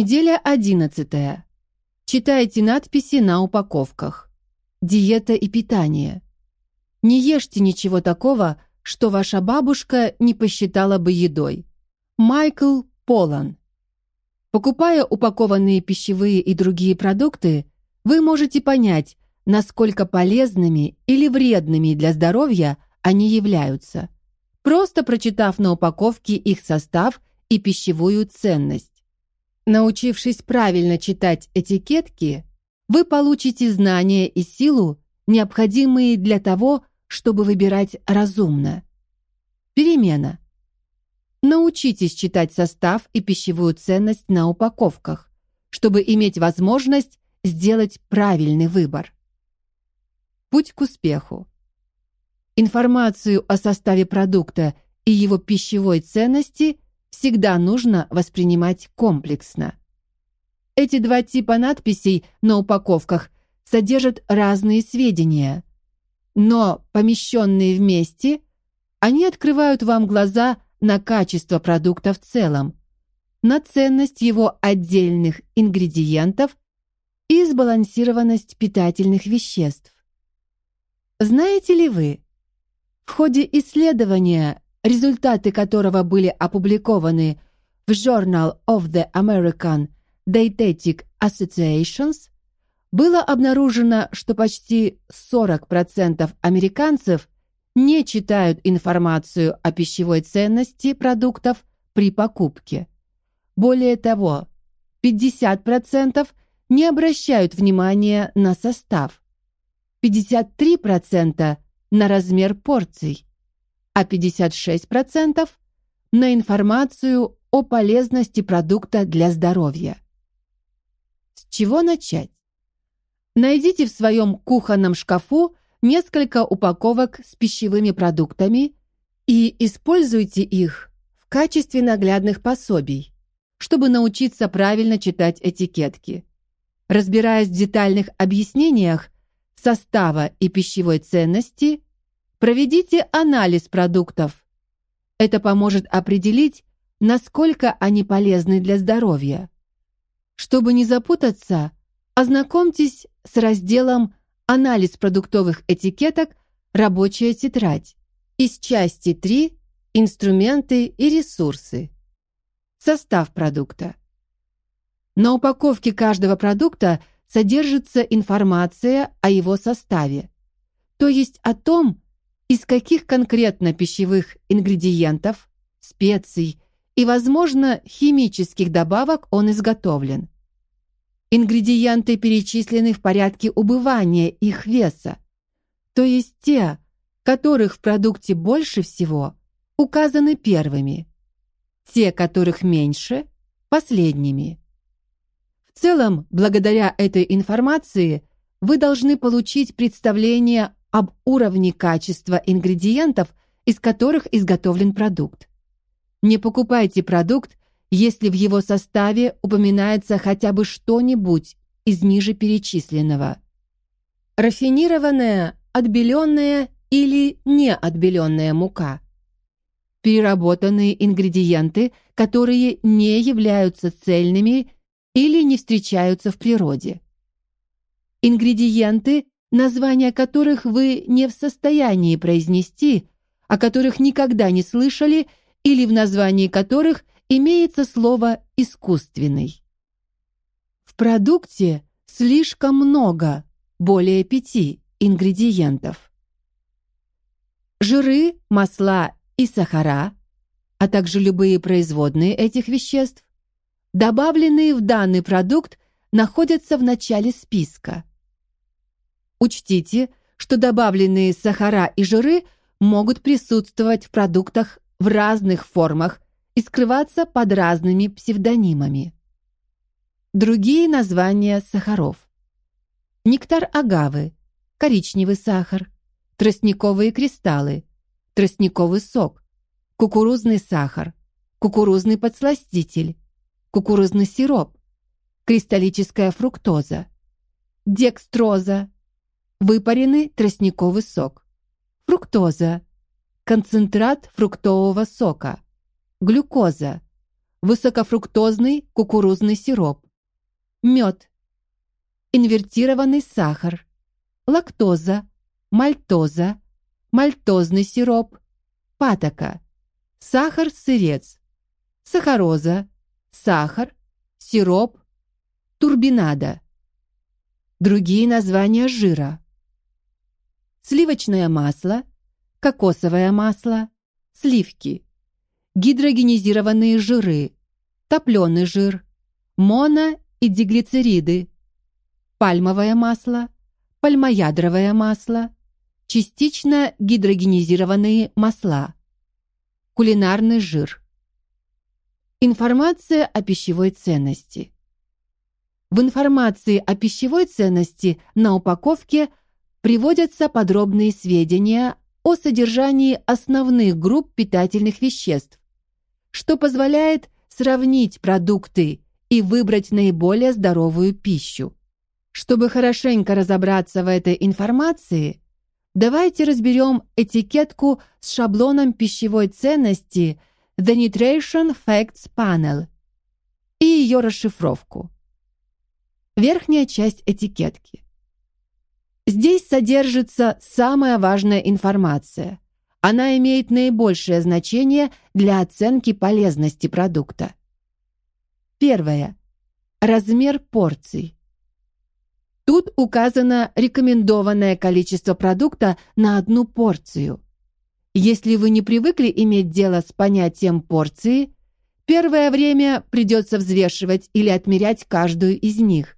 Неделя одиннадцатая. Читайте надписи на упаковках. Диета и питание. Не ешьте ничего такого, что ваша бабушка не посчитала бы едой. Майкл Полан. Покупая упакованные пищевые и другие продукты, вы можете понять, насколько полезными или вредными для здоровья они являются, просто прочитав на упаковке их состав и пищевую ценность. Научившись правильно читать этикетки, вы получите знания и силу, необходимые для того, чтобы выбирать разумно. Перемена. Научитесь читать состав и пищевую ценность на упаковках, чтобы иметь возможность сделать правильный выбор. Путь к успеху. Информацию о составе продукта и его пищевой ценности всегда нужно воспринимать комплексно. Эти два типа надписей на упаковках содержат разные сведения, но помещенные вместе, они открывают вам глаза на качество продукта в целом, на ценность его отдельных ингредиентов и сбалансированность питательных веществ. Знаете ли вы, в ходе исследования результаты которого были опубликованы в Journal of the American Dietetic Associations, было обнаружено, что почти 40% американцев не читают информацию о пищевой ценности продуктов при покупке. Более того, 50% не обращают внимания на состав, 53% на размер порций, а 56% на информацию о полезности продукта для здоровья. С чего начать? Найдите в своем кухонном шкафу несколько упаковок с пищевыми продуктами и используйте их в качестве наглядных пособий, чтобы научиться правильно читать этикетки. Разбираясь в детальных объяснениях состава и пищевой ценности, Проведите анализ продуктов. Это поможет определить, насколько они полезны для здоровья. Чтобы не запутаться, ознакомьтесь с разделом «Анализ продуктовых этикеток. Рабочая тетрадь» из части 3 «Инструменты и ресурсы». Состав продукта. На упаковке каждого продукта содержится информация о его составе, то есть о том, из каких конкретно пищевых ингредиентов, специй и, возможно, химических добавок он изготовлен. Ингредиенты перечислены в порядке убывания их веса, то есть те, которых в продукте больше всего, указаны первыми, те, которых меньше последними. В целом, благодаря этой информации вы должны получить представление об уровне качества ингредиентов, из которых изготовлен продукт. Не покупайте продукт, если в его составе упоминается хотя бы что-нибудь из ниже перечисленного. Рафинированная, отбеленная или неотбеленная мука. Переработанные ингредиенты, которые не являются цельными или не встречаются в природе. Ингредиенты, названия которых вы не в состоянии произнести, о которых никогда не слышали или в названии которых имеется слово «искусственный». В продукте слишком много, более пяти ингредиентов. Жиры, масла и сахара, а также любые производные этих веществ, добавленные в данный продукт, находятся в начале списка. Учтите, что добавленные сахара и жиры могут присутствовать в продуктах в разных формах и скрываться под разными псевдонимами. Другие названия сахаров. Нектар агавы, коричневый сахар, тростниковые кристаллы, тростниковый сок, кукурузный сахар, кукурузный подсластитель, кукурузный сироп, кристаллическая фруктоза, декстроза, выпаренный тростниковый сок, фруктоза, концентрат фруктового сока, глюкоза, высокофруктозный кукурузный сироп, мед, инвертированный сахар, лактоза, мальтоза, мальтозный сироп, патока, сахар-сырец, сахароза, сахар, сироп, турбинада. Другие названия жира. Сливочное масло, кокосовое масло, сливки, гидрогенизированные жиры, топленый жир, моно- и диглицериды, пальмовое масло, пальмоядровое масло, частично гидрогенизированные масла, кулинарный жир. Информация о пищевой ценности. В информации о пищевой ценности на упаковке приводятся подробные сведения о содержании основных групп питательных веществ, что позволяет сравнить продукты и выбрать наиболее здоровую пищу. Чтобы хорошенько разобраться в этой информации, давайте разберем этикетку с шаблоном пищевой ценности The Nutrition Facts Panel и ее расшифровку. Верхняя часть этикетки. Здесь содержится самая важная информация. Она имеет наибольшее значение для оценки полезности продукта. Первое. Размер порций. Тут указано рекомендованное количество продукта на одну порцию. Если вы не привыкли иметь дело с понятием порции, первое время придется взвешивать или отмерять каждую из них.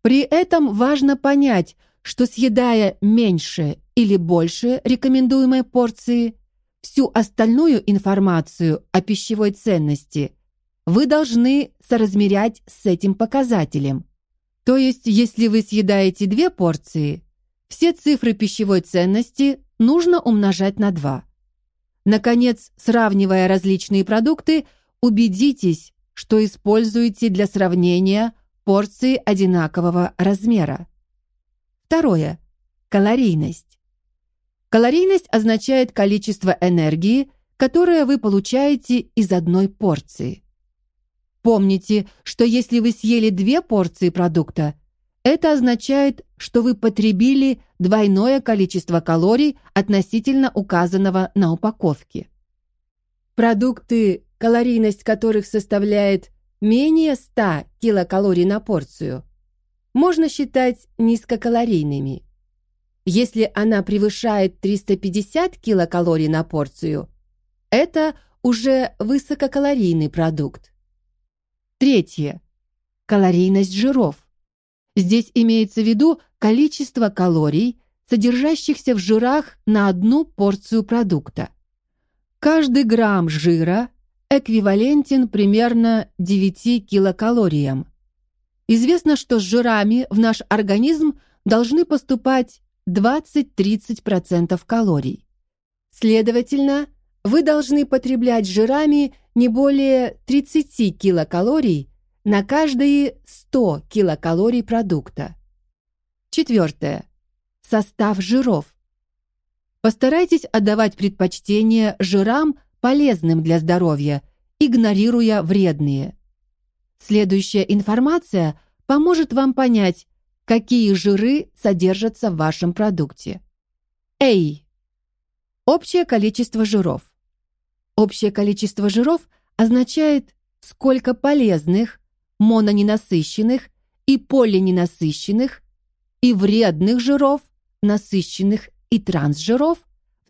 При этом важно понять, что съедая меньше или больше рекомендуемой порции, всю остальную информацию о пищевой ценности вы должны соразмерять с этим показателем. То есть, если вы съедаете две порции, все цифры пищевой ценности нужно умножать на 2. Наконец, сравнивая различные продукты, убедитесь, что используете для сравнения порции одинакового размера. Второе. Калорийность. Калорийность означает количество энергии, которое вы получаете из одной порции. Помните, что если вы съели две порции продукта, это означает, что вы потребили двойное количество калорий относительно указанного на упаковке. Продукты, калорийность которых составляет менее 100 килокалорий на порцию, можно считать низкокалорийными. Если она превышает 350 килокалорий на порцию, это уже высококалорийный продукт. Третье. Калорийность жиров. Здесь имеется в виду количество калорий, содержащихся в жирах на одну порцию продукта. Каждый грамм жира эквивалентен примерно 9 килокалориям. Известно, что с жирами в наш организм должны поступать 20-30% калорий. Следовательно, вы должны потреблять жирами не более 30 килокалорий на каждые 100 килокалорий продукта. Четвертое. Состав жиров. Постарайтесь отдавать предпочтение жирам, полезным для здоровья, игнорируя вредные. Следующая информация поможет вам понять, какие жиры содержатся в вашем продукте. A. Общее количество жиров. Общее количество жиров означает, сколько полезных, мононенасыщенных и полиненасыщенных и вредных жиров, насыщенных и трансжиров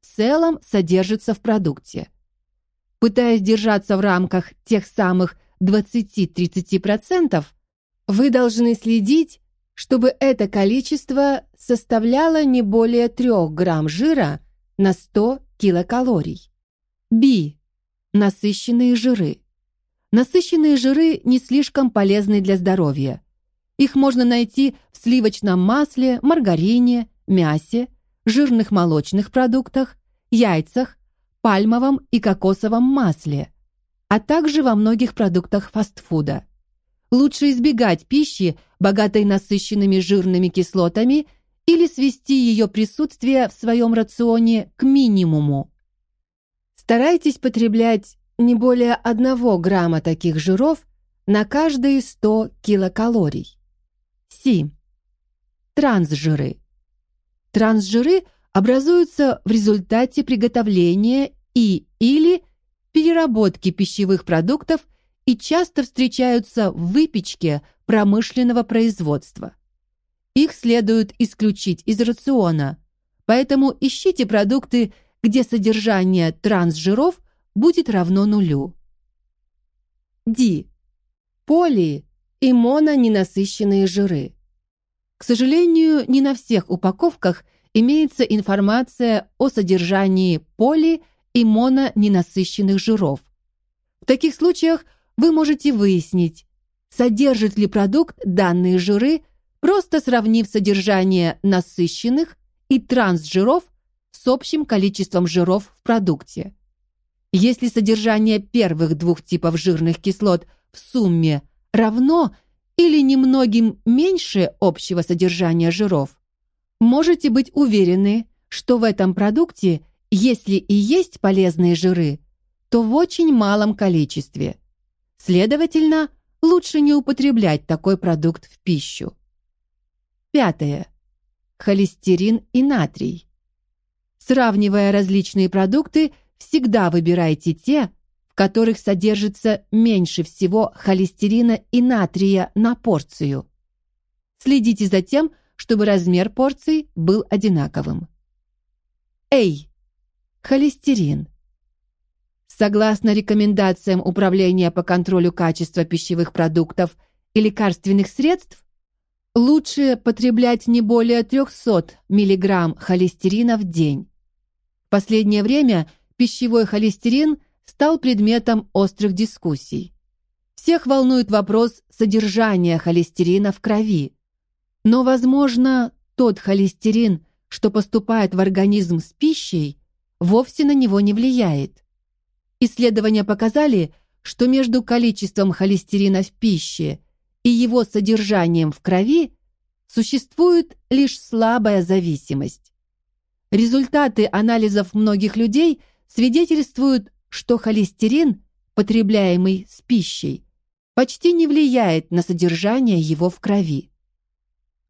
в целом содержится в продукте. Пытаясь держаться в рамках тех самых 20-30%, вы должны следить, чтобы это количество составляло не более 3 грамм жира на 100 килокалорий. B. Насыщенные жиры. Насыщенные жиры не слишком полезны для здоровья. Их можно найти в сливочном масле, маргарине, мясе, жирных молочных продуктах, яйцах, пальмовом и кокосовом масле, а также во многих продуктах фастфуда. Лучше избегать пищи, богатой насыщенными жирными кислотами, или свести ее присутствие в своем рационе к минимуму. Старайтесь потреблять не более 1 грамма таких жиров на каждые 100 килокалорий. Си. Трансжиры. Трансжиры образуются в результате приготовления и или переработки пищевых продуктов и часто встречаются в выпечке промышленного производства. Их следует исключить из рациона, поэтому ищите продукты, где содержание трансжиров будет равно нулю. Ди. Поли и мононенасыщенные жиры. К сожалению, не на всех упаковках имеется информация о содержании поли и мононенасыщенных жиров. В таких случаях вы можете выяснить, содержит ли продукт данные жиры, просто сравнив содержание насыщенных и трансжиров с общим количеством жиров в продукте. Если содержание первых двух типов жирных кислот в сумме равно или немногим меньше общего содержания жиров, можете быть уверены, что в этом продукте если и есть полезные жиры, то в очень малом количестве. Следовательно, лучше не употреблять такой продукт в пищу. Пятое. Холестерин и натрий. Сравнивая различные продукты, всегда выбирайте те, в которых содержится меньше всего холестерина и натрия на порцию. Следите за тем, чтобы размер порций был одинаковым. Эй, холестерин. Согласно рекомендациям Управления по контролю качества пищевых продуктов и лекарственных средств, лучше потреблять не более 300 мг холестерина в день. В последнее время пищевой холестерин стал предметом острых дискуссий. Всех волнует вопрос содержания холестерина в крови. Но, возможно, тот холестерин, что поступает в организм с пищей, вовсе на него не влияет. Исследования показали, что между количеством холестерина в пище и его содержанием в крови существует лишь слабая зависимость. Результаты анализов многих людей свидетельствуют, что холестерин, потребляемый с пищей, почти не влияет на содержание его в крови.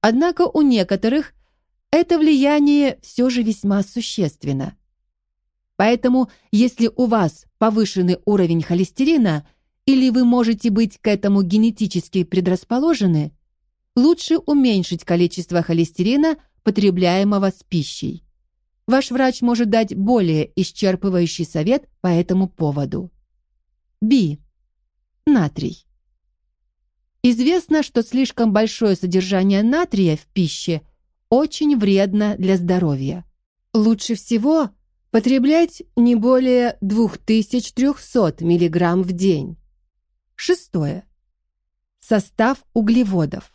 Однако у некоторых это влияние все же весьма существенно. Поэтому, если у вас повышенный уровень холестерина или вы можете быть к этому генетически предрасположены, лучше уменьшить количество холестерина, потребляемого с пищей. Ваш врач может дать более исчерпывающий совет по этому поводу. Б. Натрий. Известно, что слишком большое содержание натрия в пище очень вредно для здоровья. Лучше всего Потреблять не более 2300 мг в день. Шестое. Состав углеводов.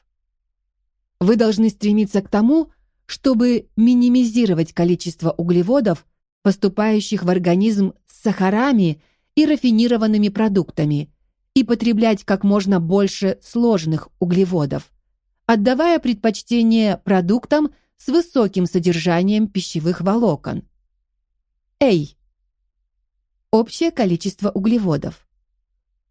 Вы должны стремиться к тому, чтобы минимизировать количество углеводов, поступающих в организм с сахарами и рафинированными продуктами, и потреблять как можно больше сложных углеводов, отдавая предпочтение продуктам с высоким содержанием пищевых волокон. A. Общее количество углеводов.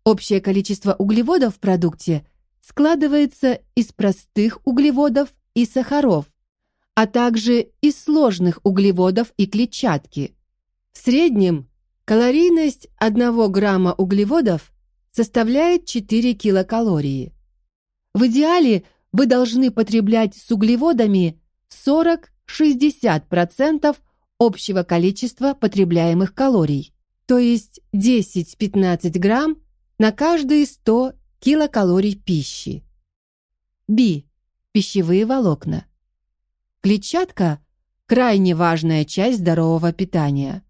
Общее количество углеводов в продукте складывается из простых углеводов и сахаров, а также из сложных углеводов и клетчатки. В среднем калорийность 1 грамма углеводов составляет 4 килокалории. В идеале вы должны потреблять с углеводами 40-60% общего количества потребляемых калорий, то есть 10-15 грамм на каждые 100 килокалорий пищи. Б. Пищевые волокна. Клетчатка – крайне важная часть здорового питания.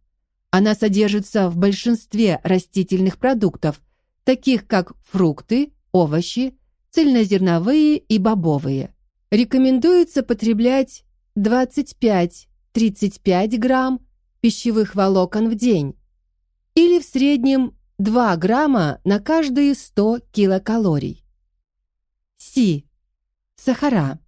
Она содержится в большинстве растительных продуктов, таких как фрукты, овощи, цельнозерновые и бобовые. Рекомендуется потреблять 25 35 грамм пищевых волокон в день или в среднем 2 грамма на каждые 100 килокалорий. Си. Сахара.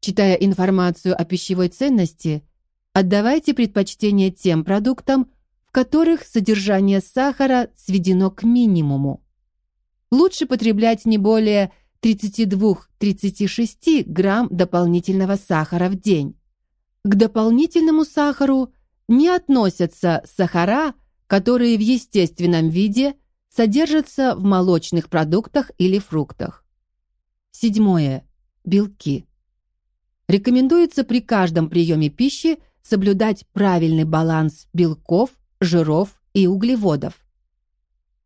Читая информацию о пищевой ценности, отдавайте предпочтение тем продуктам, в которых содержание сахара сведено к минимуму. Лучше потреблять не более 32-36 грамм дополнительного сахара в день. К дополнительному сахару не относятся сахара, которые в естественном виде содержатся в молочных продуктах или фруктах. Седьмое. Белки. Рекомендуется при каждом приеме пищи соблюдать правильный баланс белков, жиров и углеводов.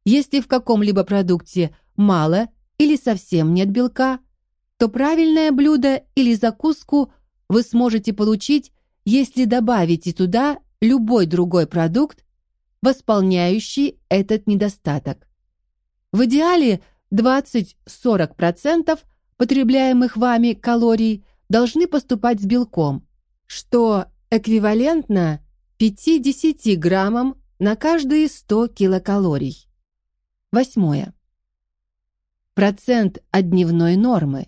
Если в каком-либо продукте мало или совсем нет белка, то правильное блюдо или закуску вы сможете получить, если добавите туда любой другой продукт, восполняющий этот недостаток. В идеале 20-40% потребляемых вами калорий должны поступать с белком, что эквивалентно 5-10 граммам на каждые 100 килокалорий. Восьмое. Процент от дневной нормы.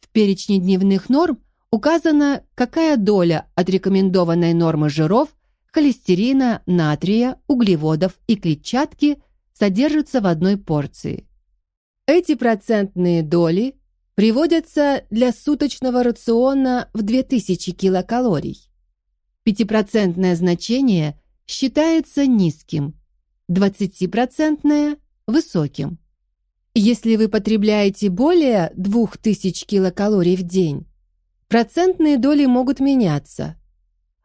В перечне дневных норм указано, какая доля от рекомендованной нормы жиров, холестерина, натрия, углеводов и клетчатки содержится в одной порции. Эти процентные доли приводятся для суточного рациона в 2000 килокалорий. Пятипроцентное значение считается низким, 20% высоким. Если вы потребляете более 2000 килокалорий в день, процентные доли могут меняться.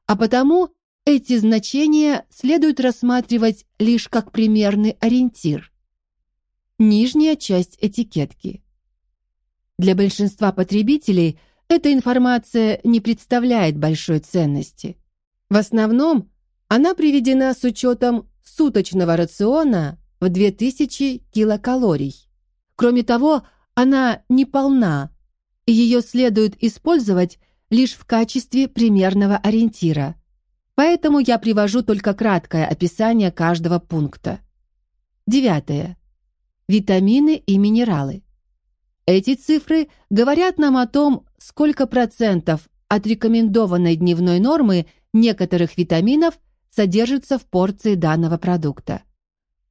А потому эти значения следует рассматривать лишь как примерный ориентир. Нижняя часть этикетки. Для большинства потребителей эта информация не представляет большой ценности. В основном она приведена с учетом суточного рациона в 2000 килокалорий. Кроме того, она не полна, и ее следует использовать лишь в качестве примерного ориентира. Поэтому я привожу только краткое описание каждого пункта. Девятое. Витамины и минералы. Эти цифры говорят нам о том, сколько процентов от рекомендованной дневной нормы некоторых витаминов содержится в порции данного продукта.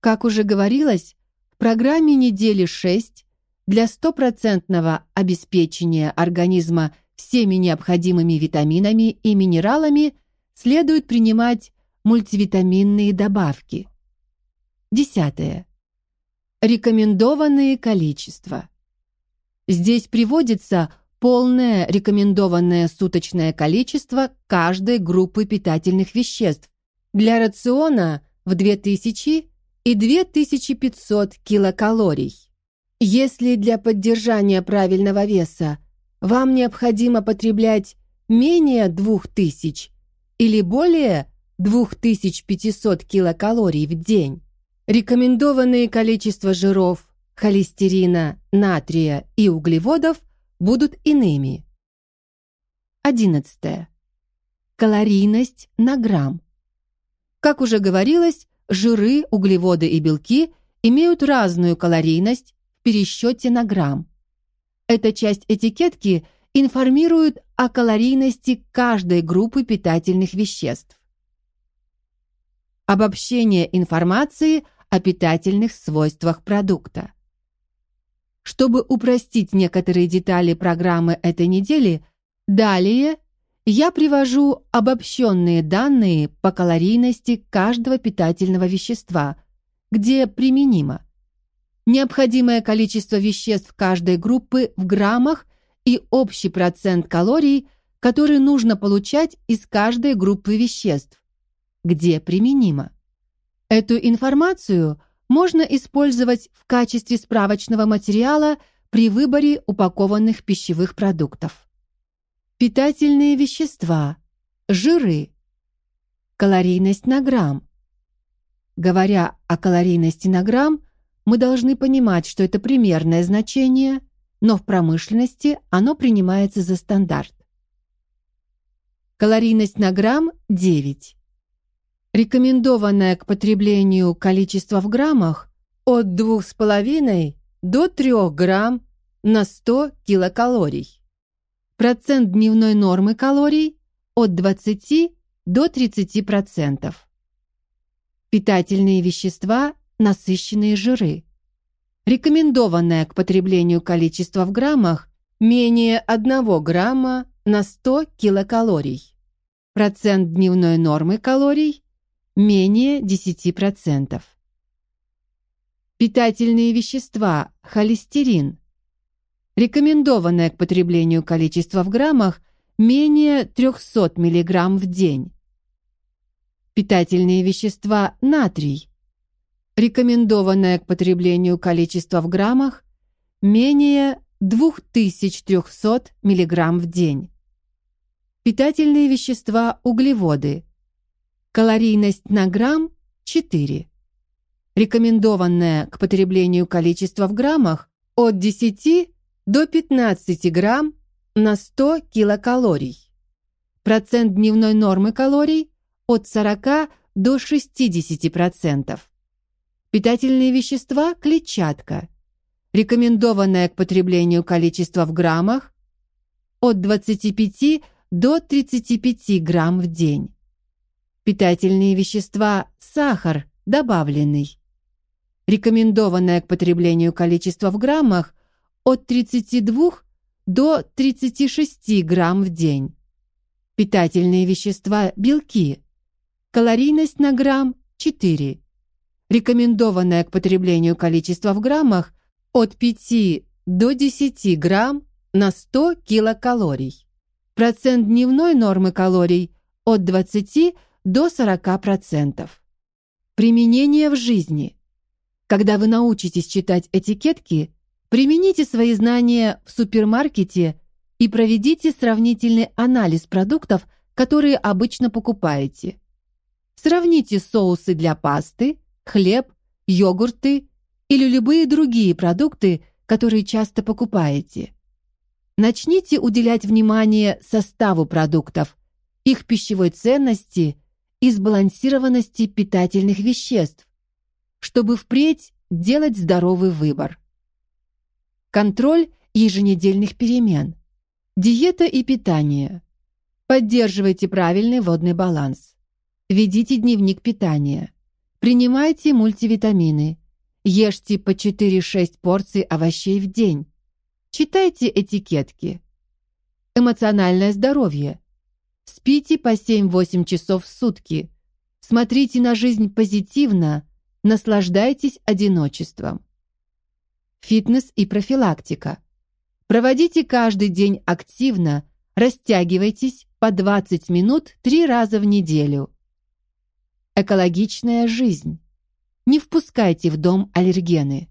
Как уже говорилось, в программе недели 6 для стопроцентного обеспечения организма всеми необходимыми витаминами и минералами следует принимать мультивитаминные добавки. Десятое. Рекомендованные количества. Здесь приводится полное рекомендованное суточное количество каждой группы питательных веществ для рациона в 2000 и 2500 килокалорий. Если для поддержания правильного веса вам необходимо потреблять менее 2000 или более 2500 килокалорий в день, рекомендованные количества жиров, холестерина, натрия и углеводов будут иными. 11. Калорийность на грамм. Как уже говорилось, жиры, углеводы и белки имеют разную калорийность пересчете на грамм. Эта часть этикетки информирует о калорийности каждой группы питательных веществ. Обобщение информации о питательных свойствах продукта. Чтобы упростить некоторые детали программы этой недели, далее я привожу обобщенные данные по калорийности каждого питательного вещества, где применимо. Необходимое количество веществ каждой группы в граммах и общий процент калорий, который нужно получать из каждой группы веществ, где применимо. Эту информацию можно использовать в качестве справочного материала при выборе упакованных пищевых продуктов. Питательные вещества, жиры, калорийность на грамм. Говоря о калорийности на грамм, мы должны понимать, что это примерное значение, но в промышленности оно принимается за стандарт. Калорийность на грамм 9. Рекомендованное к потреблению количество в граммах от 2,5 до 3 грамм на 100 килокалорий. Процент дневной нормы калорий от 20 до 30%. Питательные вещества, насыщенные жиры. Рекомендованное к потреблению количество в граммах менее 1 грамма на 100 килокалорий. Процент дневной нормы калорий менее 10%. Питательные вещества, холестерин. Рекомендованное к потреблению количество в граммах менее 300 мг в день. Питательные вещества, натрий. Рекомендованное к потреблению количество в граммах менее 2300 мг в день. Питательные вещества, углеводы. Калорийность на грамм 4. Рекомендованное к потреблению количество в граммах от 10 до 15 грамм на 100 килокалорий. Процент дневной нормы калорий от 40 до 60%. Питательные вещества клетчатка. Рекомендованное к потреблению количество в граммах от 25 до 35 грамм в день. Питательные вещества сахар добавленный рекомендованное к потреблению количество в граммах от 32 до 36 грамм в день. Питательные вещества белки. Калорийность на грамм 4. Рекомендованное к потреблению количество в граммах от 5 до 10 грамм на 100 килокалорий. Процент дневной нормы калорий от 20 до 40%. Применение в жизни. Когда вы научитесь читать этикетки, примените свои знания в супермаркете и проведите сравнительный анализ продуктов, которые обычно покупаете. Сравните соусы для пасты, хлеб, йогурты или любые другие продукты, которые часто покупаете. Начните уделять внимание составу продуктов, их пищевой ценности и сбалансированности питательных веществ, чтобы впредь делать здоровый выбор. Контроль еженедельных перемен. Диета и питание. Поддерживайте правильный водный баланс. Ведите дневник питания. Принимайте мультивитамины. Ешьте по 4-6 порций овощей в день. Читайте этикетки. Эмоциональное здоровье. Спите по 7-8 часов в сутки. Смотрите на жизнь позитивно Наслаждайтесь одиночеством. Фитнес и профилактика. Проводите каждый день активно, растягивайтесь по 20 минут три раза в неделю. Экологичная жизнь. Не впускайте в дом аллергены.